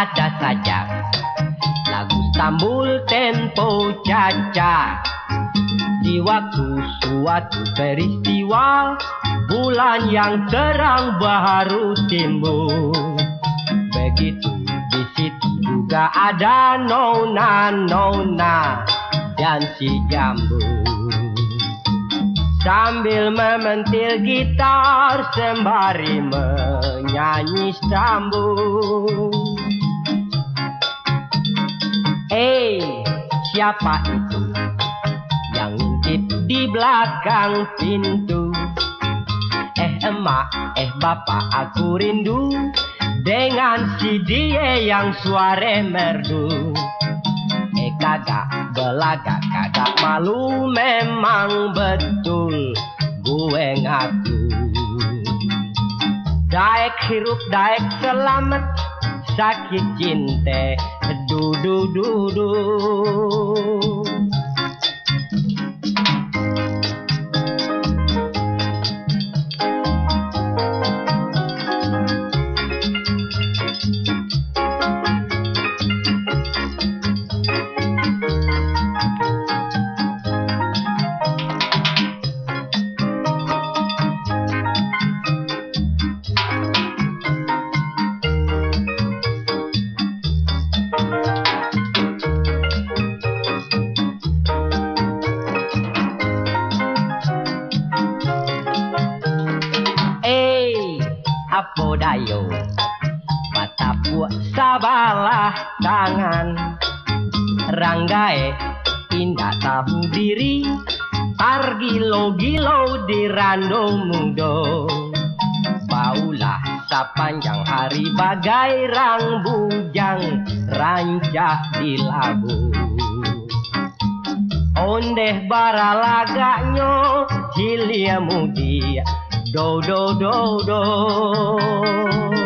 ada saja. Lagu tambul tempo caca. Di waktu suatu peristiwa Bulan yang terang baru timbul. Begitu di situ juga ada nona nona dan si jambu. Sambil mementil gitar sembari menyanyi sambung Eh, siapa itu yang ngintip di belakang pintu? Eh emak, eh bapak aku rindu dengan si dia yang suara merdu. Eh kagak belagak, kagak malu memang betul gue ngaku. Daek hirup daek selamat. Sakit cinta dudu dudu apa dayo? Patapu sabalah tangan Ranggae indah tahu diri Tar gilo-gilo di rando mudo Baulah sepanjang hari bagai rang bujang Rancah di labu Ondeh bara lagaknya Hilia mudi Do do do do